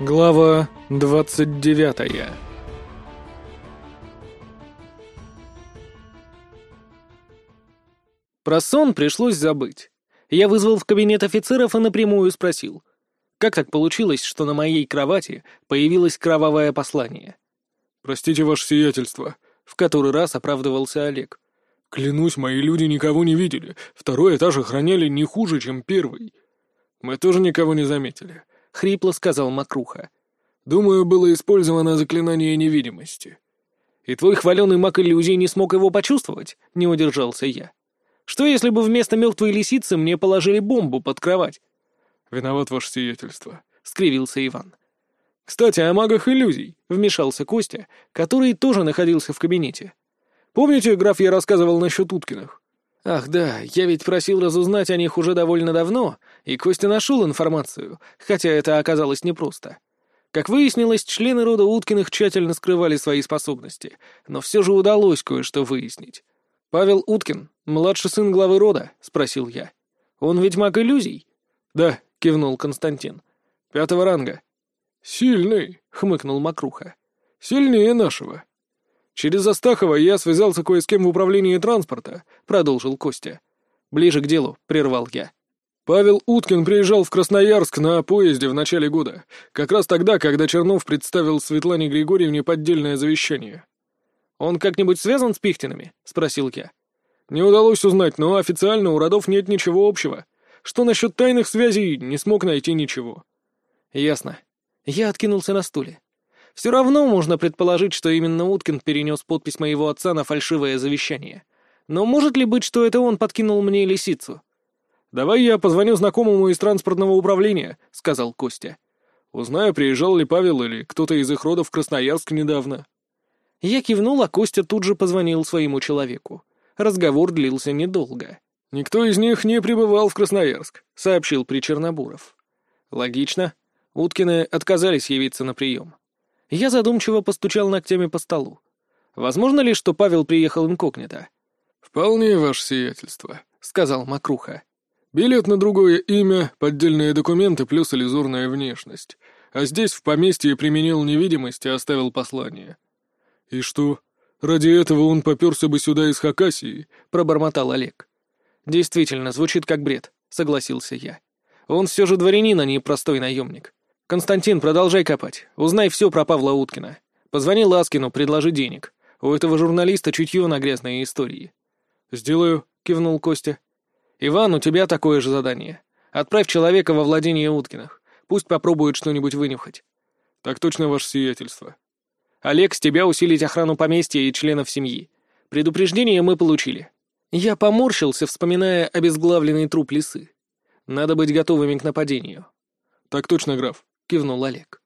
Глава двадцать девятая Про сон пришлось забыть. Я вызвал в кабинет офицеров и напрямую спросил, как так получилось, что на моей кровати появилось кровавое послание? «Простите, ваше сиятельство», — в который раз оправдывался Олег. «Клянусь, мои люди никого не видели. Второй этаж охраняли не хуже, чем первый. Мы тоже никого не заметили. — хрипло сказал Макруха. «Думаю, было использовано заклинание невидимости». «И твой хваленый маг иллюзий не смог его почувствовать?» — не удержался я. «Что, если бы вместо мертвой лисицы мне положили бомбу под кровать?» «Виноват ваше сиятельство», — скривился Иван. «Кстати, о магах иллюзий», — вмешался Костя, который тоже находился в кабинете. «Помните, граф, я рассказывал насчет Уткиных?» «Ах да, я ведь просил разузнать о них уже довольно давно, и Костя нашел информацию, хотя это оказалось непросто. Как выяснилось, члены рода Уткиных тщательно скрывали свои способности, но все же удалось кое-что выяснить. «Павел Уткин, младший сын главы рода?» — спросил я. «Он ведь маг иллюзий?» «Да», — кивнул Константин. «Пятого ранга». «Сильный», — хмыкнул Макруха. «Сильнее нашего». «Через Астахова я связался кое с кем в управлении транспорта», — продолжил Костя. «Ближе к делу», — прервал я. Павел Уткин приезжал в Красноярск на поезде в начале года, как раз тогда, когда Чернов представил Светлане Григорьевне поддельное завещание. «Он как-нибудь связан с Пихтинами?» — спросил я. «Не удалось узнать, но официально у родов нет ничего общего. Что насчет тайных связей, не смог найти ничего». «Ясно». Я откинулся на стуле. Все равно можно предположить, что именно Уткин перенес подпись моего отца на фальшивое завещание. Но может ли быть, что это он подкинул мне лисицу? «Давай я позвоню знакомому из транспортного управления», — сказал Костя. «Узнаю, приезжал ли Павел или кто-то из их родов в Красноярск недавно». Я кивнул, а Костя тут же позвонил своему человеку. Разговор длился недолго. «Никто из них не прибывал в Красноярск», — сообщил Причернобуров. «Логично. Уткины отказались явиться на прием». Я задумчиво постучал ногтями по столу. «Возможно ли, что Павел приехал инкогнито?» «Вполне, ваше сиятельство», — сказал Макруха. Билет на другое имя, поддельные документы плюс иллюзорная внешность. А здесь в поместье применил невидимость и оставил послание. И что, ради этого он попёрся бы сюда из Хакасии? Пробормотал Олег. Действительно, звучит как бред, согласился я. Он все же дворянин, а не простой наемник. Константин, продолжай копать. Узнай все про Павла Уткина. Позвони Ласкину, предложи денег. У этого журналиста чутье на грязные истории. «Сделаю», — кивнул Костя. «Иван, у тебя такое же задание. Отправь человека во владение Уткиных. Пусть попробует что-нибудь вынюхать». «Так точно, ваше сиятельство». «Олег, с тебя усилить охрану поместья и членов семьи. Предупреждение мы получили». Я поморщился, вспоминая обезглавленный труп лисы. Надо быть готовыми к нападению. «Так точно, граф», — кивнул Олег.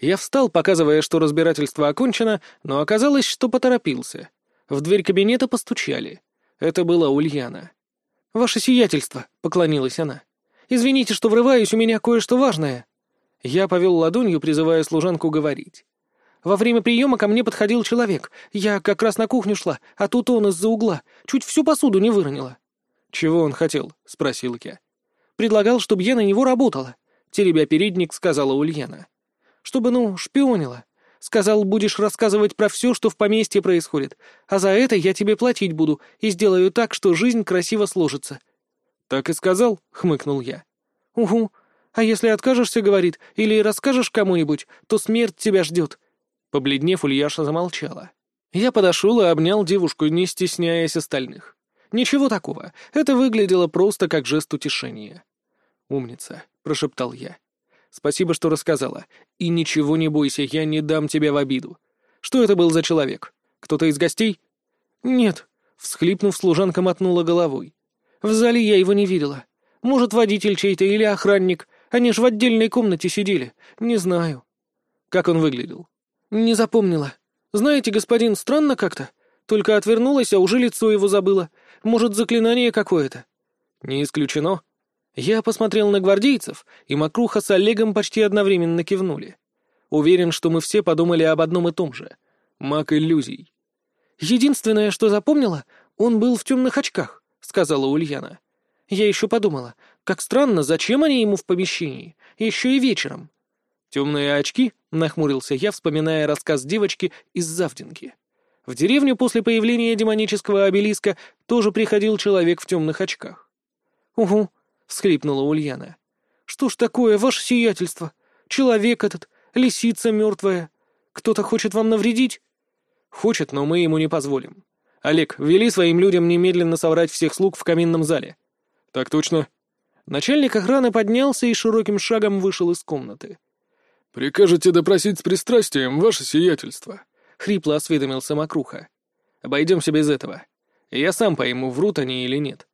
Я встал, показывая, что разбирательство окончено, но оказалось, что поторопился. В дверь кабинета постучали. Это была Ульяна. «Ваше сиятельство», — поклонилась она. «Извините, что врываюсь, у меня кое-что важное». Я повел ладонью, призывая служанку говорить. Во время приема ко мне подходил человек. Я как раз на кухню шла, а тут он из-за угла. Чуть всю посуду не выронила. «Чего он хотел?» — спросил я. «Предлагал, чтобы я на него работала», — теребя передник, сказала Ульяна. «Чтобы, ну, шпионила. Сказал, будешь рассказывать про все, что в поместье происходит, а за это я тебе платить буду и сделаю так, что жизнь красиво сложится». «Так и сказал?» — хмыкнул я. «Угу. А если откажешься, — говорит, — или расскажешь кому-нибудь, то смерть тебя ждет». Побледнев, Ульяша замолчала. Я подошел и обнял девушку, не стесняясь остальных. Ничего такого. Это выглядело просто как жест утешения. «Умница», — прошептал я. Спасибо, что рассказала. И ничего не бойся, я не дам тебя в обиду. Что это был за человек? Кто-то из гостей? Нет. Всхлипнув, служанка мотнула головой. В зале я его не видела. Может, водитель чей-то или охранник. Они ж в отдельной комнате сидели. Не знаю. Как он выглядел? Не запомнила. Знаете, господин, странно как-то. Только отвернулась, а уже лицо его забыла. Может, заклинание какое-то. Не исключено. Я посмотрел на гвардейцев, и Макруха с Олегом почти одновременно кивнули. Уверен, что мы все подумали об одном и том же. Маг иллюзий. «Единственное, что запомнила, он был в темных очках», — сказала Ульяна. Я еще подумала, как странно, зачем они ему в помещении, еще и вечером. «Темные очки?» — нахмурился я, вспоминая рассказ девочки из Завдинки. В деревню после появления демонического обелиска тоже приходил человек в темных очках. «Угу», — всхлипнула Ульяна. «Что ж такое, ваше сиятельство? Человек этот, лисица мертвая. Кто-то хочет вам навредить?» «Хочет, но мы ему не позволим. Олег, вели своим людям немедленно соврать всех слуг в каминном зале». «Так точно». Начальник охраны поднялся и широким шагом вышел из комнаты. «Прикажете допросить с пристрастием, ваше сиятельство?» хрипло осведомился Макруха. «Обойдемся без этого. Я сам пойму, врут они или нет.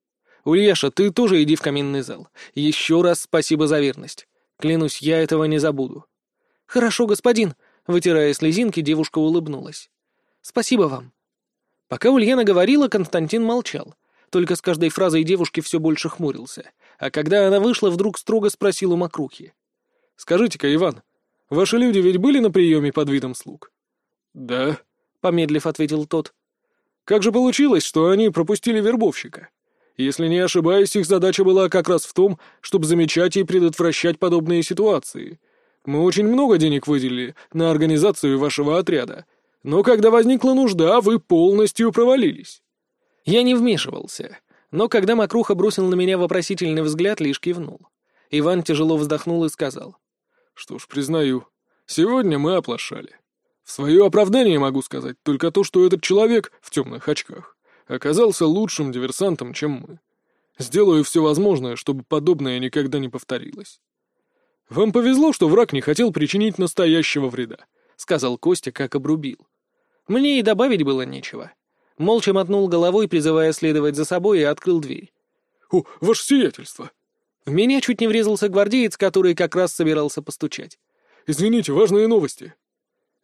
Ульяша, ты тоже иди в каминный зал. Еще раз спасибо за верность. Клянусь, я этого не забуду». «Хорошо, господин», — вытирая слезинки, девушка улыбнулась. «Спасибо вам». Пока Ульяна говорила, Константин молчал. Только с каждой фразой девушки все больше хмурился. А когда она вышла, вдруг строго спросил у Макрухи. «Скажите-ка, Иван, ваши люди ведь были на приеме под видом слуг?» «Да», — помедлив ответил тот. «Как же получилось, что они пропустили вербовщика? Если не ошибаюсь, их задача была как раз в том, чтобы замечать и предотвращать подобные ситуации. Мы очень много денег выделили на организацию вашего отряда, но когда возникла нужда, вы полностью провалились». Я не вмешивался, но когда Макруха бросил на меня вопросительный взгляд, лишь кивнул. Иван тяжело вздохнул и сказал. «Что ж, признаю, сегодня мы оплошали. В свое оправдание могу сказать только то, что этот человек в темных очках оказался лучшим диверсантом, чем мы. Сделаю все возможное, чтобы подобное никогда не повторилось. Вам повезло, что враг не хотел причинить настоящего вреда, — сказал Костя, как обрубил. Мне и добавить было нечего. Молча мотнул головой, призывая следовать за собой, и открыл дверь. «О, ваше сиятельство!» В меня чуть не врезался гвардеец, который как раз собирался постучать. «Извините, важные новости!»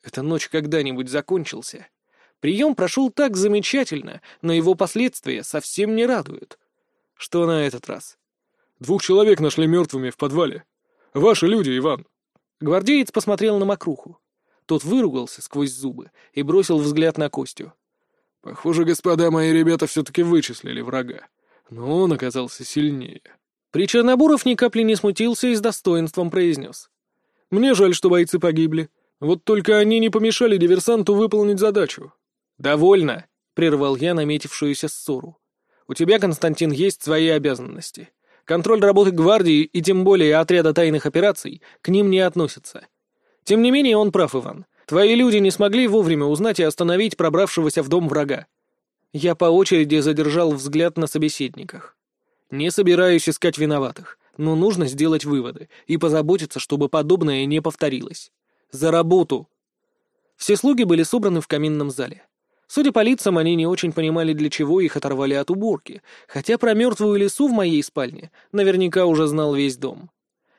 Эта ночь когда-нибудь закончился. Прием прошел так замечательно, но его последствия совсем не радуют. Что на этот раз? Двух человек нашли мертвыми в подвале. Ваши люди, Иван. Гвардеец посмотрел на Макруху. Тот выругался сквозь зубы и бросил взгляд на Костю. Похоже, господа мои ребята все-таки вычислили врага. Но он оказался сильнее. При Чернобуров ни капли не смутился и с достоинством произнес. «Мне жаль, что бойцы погибли. Вот только они не помешали диверсанту выполнить задачу. «Довольно», — прервал я наметившуюся ссору. «У тебя, Константин, есть свои обязанности. Контроль работы гвардии и тем более отряда тайных операций к ним не относится. Тем не менее, он прав, Иван. Твои люди не смогли вовремя узнать и остановить пробравшегося в дом врага. Я по очереди задержал взгляд на собеседниках. Не собираюсь искать виноватых, но нужно сделать выводы и позаботиться, чтобы подобное не повторилось. За работу!» Все слуги были собраны в каминном зале. Судя по лицам, они не очень понимали, для чего их оторвали от уборки, хотя про мертвую лису в моей спальне наверняка уже знал весь дом.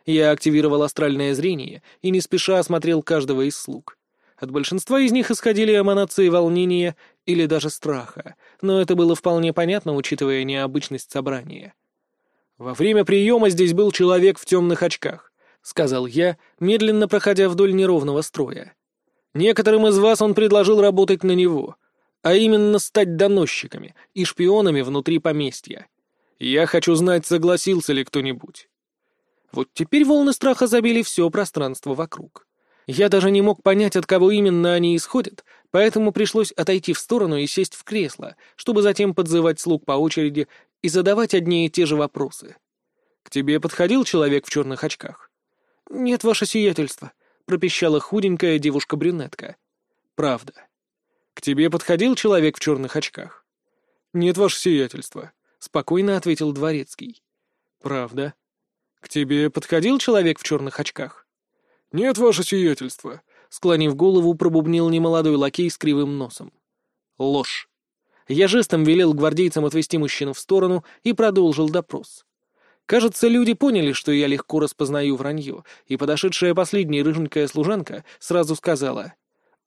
Я активировал астральное зрение и не спеша осмотрел каждого из слуг. От большинства из них исходили эманации волнения или даже страха, но это было вполне понятно, учитывая необычность собрания. Во время приема здесь был человек в темных очках. — сказал я, медленно проходя вдоль неровного строя. «Некоторым из вас он предложил работать на него, а именно стать доносчиками и шпионами внутри поместья. Я хочу знать, согласился ли кто-нибудь». Вот теперь волны страха забили все пространство вокруг. Я даже не мог понять, от кого именно они исходят, поэтому пришлось отойти в сторону и сесть в кресло, чтобы затем подзывать слуг по очереди и задавать одни и те же вопросы. «К тебе подходил человек в черных очках?» «Нет, ваше сиятельство», — пропищала худенькая девушка-брюнетка. «Правда. К тебе подходил человек в черных очках?» «Нет, ваше сиятельство», — спокойно ответил дворецкий. «Правда. К тебе подходил человек в черных очках?» «Нет, ваше сиятельство», — склонив голову, пробубнил немолодой лакей с кривым носом. «Ложь». Я жестом велел гвардейцам отвести мужчину в сторону и продолжил допрос. Кажется, люди поняли, что я легко распознаю вранье, и подошедшая последняя рыженькая служанка сразу сказала.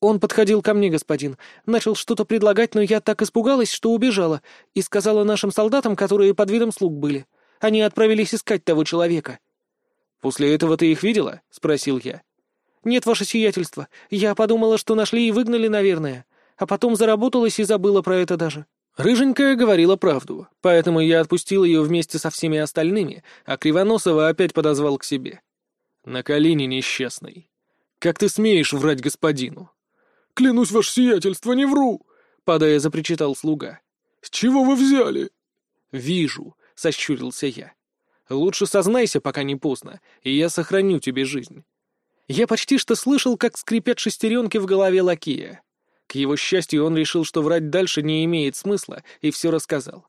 «Он подходил ко мне, господин, начал что-то предлагать, но я так испугалась, что убежала, и сказала нашим солдатам, которые под видом слуг были. Они отправились искать того человека». «После этого ты их видела?» — спросил я. «Нет, ваше сиятельство. Я подумала, что нашли и выгнали, наверное. А потом заработалась и забыла про это даже». Рыженькая говорила правду, поэтому я отпустил ее вместе со всеми остальными, а Кривоносова опять подозвал к себе. «На колени несчастный. «Как ты смеешь врать господину?» «Клянусь, ваше сиятельство, не вру!» — падая, запричитал слуга. «С чего вы взяли?» «Вижу», — сощурился я. «Лучше сознайся, пока не поздно, и я сохраню тебе жизнь». Я почти что слышал, как скрипят шестеренки в голове лакея. К его счастью, он решил, что врать дальше не имеет смысла, и все рассказал.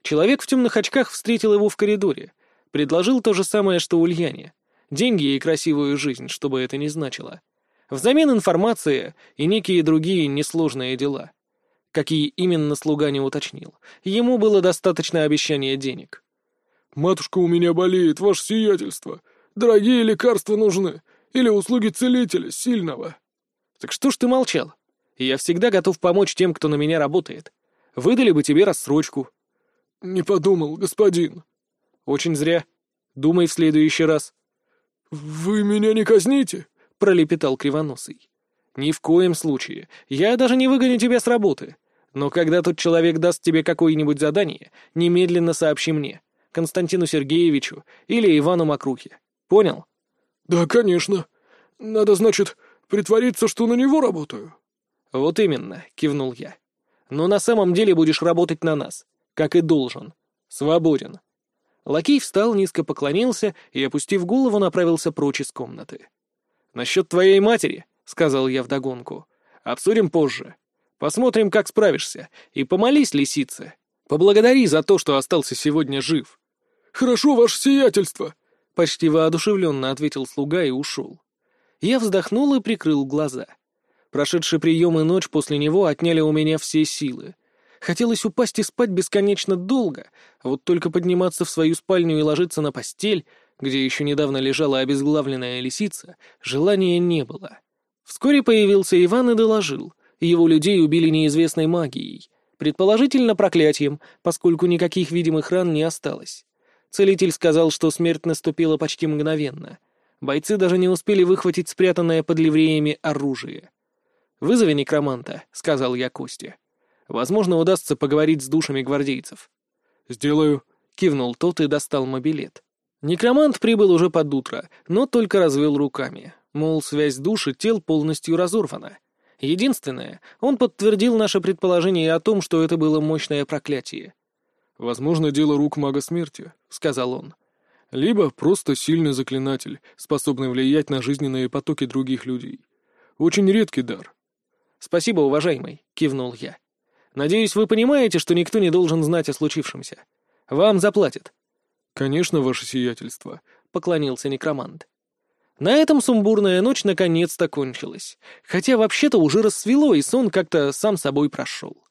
Человек в темных очках встретил его в коридоре. Предложил то же самое, что Ульяне. Деньги и красивую жизнь, что бы это ни значило. Взамен информация и некие другие несложные дела. Какие именно слуга не уточнил. Ему было достаточно обещания денег. «Матушка у меня болеет, ваше сиятельство. Дорогие лекарства нужны. Или услуги целителя, сильного». «Так что ж ты молчал? Я всегда готов помочь тем, кто на меня работает. Выдали бы тебе рассрочку». «Не подумал, господин». «Очень зря. Думай в следующий раз». «Вы меня не казните?» — пролепетал Кривоносый. «Ни в коем случае. Я даже не выгоню тебя с работы. Но когда тот человек даст тебе какое-нибудь задание, немедленно сообщи мне, Константину Сергеевичу или Ивану Макрухе. Понял?» «Да, конечно. Надо, значит, притвориться, что на него работаю». «Вот именно», — кивнул я. «Но на самом деле будешь работать на нас, как и должен. Свободен». Лакей встал, низко поклонился и, опустив голову, направился прочь из комнаты. «Насчет твоей матери», — сказал я вдогонку, — «обсудим позже. Посмотрим, как справишься, и помолись, лисице. Поблагодари за то, что остался сегодня жив». «Хорошо, ваше сиятельство», — почти воодушевленно ответил слуга и ушел. Я вздохнул и прикрыл глаза. Прошедший прием и ночь после него отняли у меня все силы. Хотелось упасть и спать бесконечно долго, а вот только подниматься в свою спальню и ложиться на постель, где еще недавно лежала обезглавленная лисица, желания не было. Вскоре появился Иван и доложил. Его людей убили неизвестной магией. Предположительно, проклятием, поскольку никаких видимых ран не осталось. Целитель сказал, что смерть наступила почти мгновенно. Бойцы даже не успели выхватить спрятанное под ливреями оружие. «Вызови некроманта», — сказал я Косте. «Возможно, удастся поговорить с душами гвардейцев». «Сделаю», — кивнул тот и достал мобилет. Некромант прибыл уже под утро, но только развел руками. Мол, связь души тел полностью разорвана. Единственное, он подтвердил наше предположение о том, что это было мощное проклятие. «Возможно, дело рук мага смерти», — сказал он. «Либо просто сильный заклинатель, способный влиять на жизненные потоки других людей. Очень редкий дар. «Спасибо, уважаемый», — кивнул я. «Надеюсь, вы понимаете, что никто не должен знать о случившемся. Вам заплатят». «Конечно, ваше сиятельство», — поклонился некромант. На этом сумбурная ночь наконец-то кончилась. Хотя вообще-то уже рассвело, и сон как-то сам собой прошел.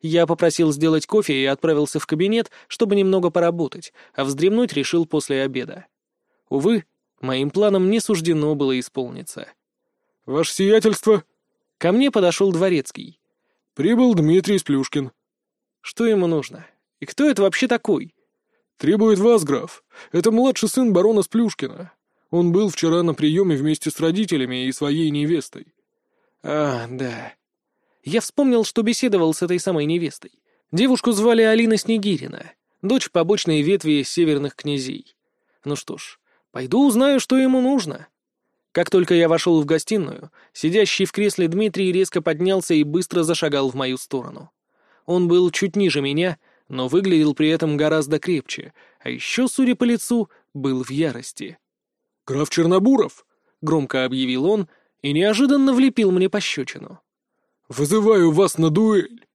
Я попросил сделать кофе и отправился в кабинет, чтобы немного поработать, а вздремнуть решил после обеда. Увы, моим планам не суждено было исполниться. «Ваше сиятельство!» Ко мне подошел дворецкий. «Прибыл Дмитрий Сплюшкин». «Что ему нужно? И кто это вообще такой?» «Требует вас, граф. Это младший сын барона Сплюшкина. Он был вчера на приеме вместе с родителями и своей невестой». «А, да». Я вспомнил, что беседовал с этой самой невестой. Девушку звали Алина Снегирина, дочь побочной ветви северных князей. Ну что ж, пойду узнаю, что ему нужно. Как только я вошел в гостиную, сидящий в кресле Дмитрий резко поднялся и быстро зашагал в мою сторону. Он был чуть ниже меня, но выглядел при этом гораздо крепче, а еще, судя по лицу, был в ярости. «Граф Чернобуров!» — громко объявил он и неожиданно влепил мне пощечину. «Вызываю вас на дуэль!»